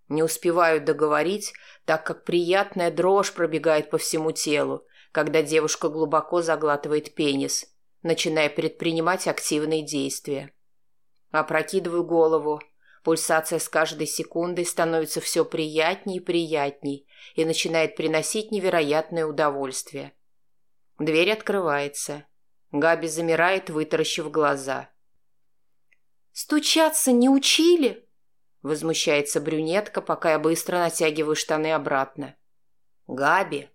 Не успеваю договорить, так как приятная дрожь пробегает по всему телу, когда девушка глубоко заглатывает пенис, начиная предпринимать активные действия. Опрокидываю голову. Пульсация с каждой секундой становится все приятней и приятней и начинает приносить невероятное удовольствие. Дверь открывается. Габи замирает, вытаращив глаза. «Стучаться не учили?» Возмущается брюнетка, пока я быстро натягиваю штаны обратно. «Габи!»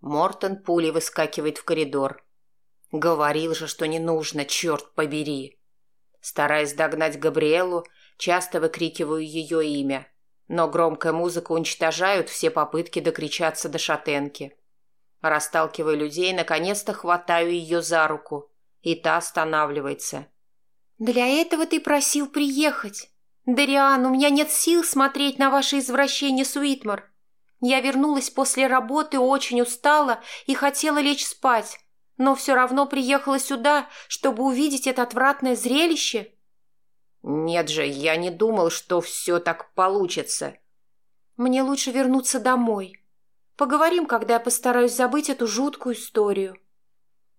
Мортон пулей выскакивает в коридор. Говорил же, что не нужно, черт побери. Стараясь догнать Габриэлу, часто выкрикиваю ее имя, но громкая музыка уничтожают все попытки докричаться до шатенки. Расталкивая людей, наконец-то хватаю ее за руку, и та останавливается. «Для этого ты просил приехать. Дариан, у меня нет сил смотреть на ваши извращения, Суитмар. Я вернулась после работы, очень устала и хотела лечь спать, но все равно приехала сюда, чтобы увидеть это отвратное зрелище». «Нет же, я не думал, что все так получится». «Мне лучше вернуться домой. Поговорим, когда я постараюсь забыть эту жуткую историю».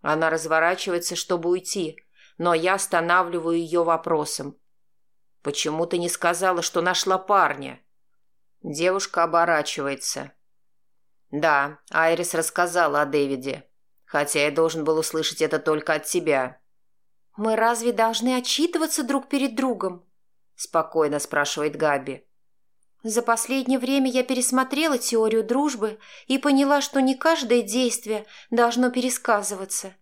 Она разворачивается, чтобы уйти, но я останавливаю ее вопросом. «Почему ты не сказала, что нашла парня?» Девушка оборачивается. «Да, Айрис рассказала о Дэвиде, хотя я должен был услышать это только от тебя». «Мы разве должны отчитываться друг перед другом?» – спокойно спрашивает Габи. За последнее время я пересмотрела теорию дружбы и поняла, что не каждое действие должно пересказываться.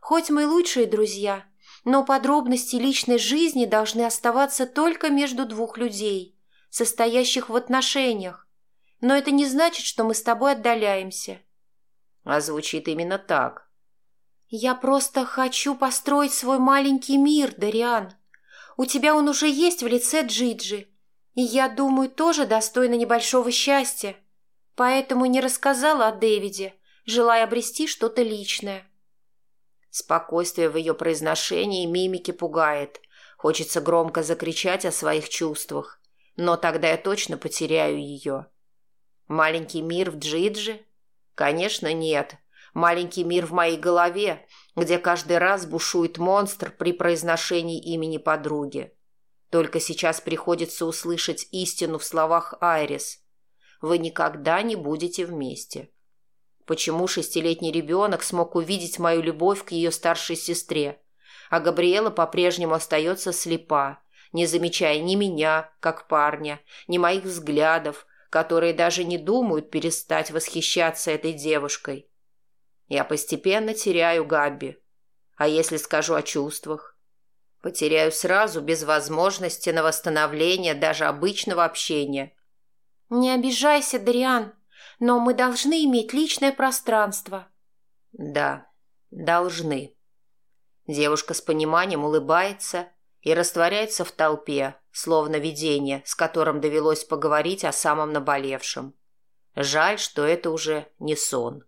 Хоть мы лучшие друзья, но подробности личной жизни должны оставаться только между двух людей, состоящих в отношениях. Но это не значит, что мы с тобой отдаляемся. А звучит именно так. Я просто хочу построить свой маленький мир, Дариан. У тебя он уже есть в лице Джиджи, и я думаю, тоже достойна небольшого счастья. Поэтому не рассказала о Дэвиде, желая обрести что-то личное. Спокойствие в ее произношении и мимике пугает. Хочется громко закричать о своих чувствах, но тогда я точно потеряю ее. Маленький мир в Джидже? Конечно, нет. Маленький мир в моей голове, где каждый раз бушует монстр при произношении имени подруги. Только сейчас приходится услышать истину в словах Айрис. Вы никогда не будете вместе. Почему шестилетний ребенок смог увидеть мою любовь к ее старшей сестре, а Габриэла по-прежнему остается слепа, не замечая ни меня, как парня, ни моих взглядов, которые даже не думают перестать восхищаться этой девушкой. Я постепенно теряю Габби. А если скажу о чувствах? Потеряю сразу, без возможности на восстановление даже обычного общения. Не обижайся, Дариан, но мы должны иметь личное пространство. Да, должны. Девушка с пониманием улыбается и растворяется в толпе, словно видение, с которым довелось поговорить о самом наболевшем. Жаль, что это уже не сон.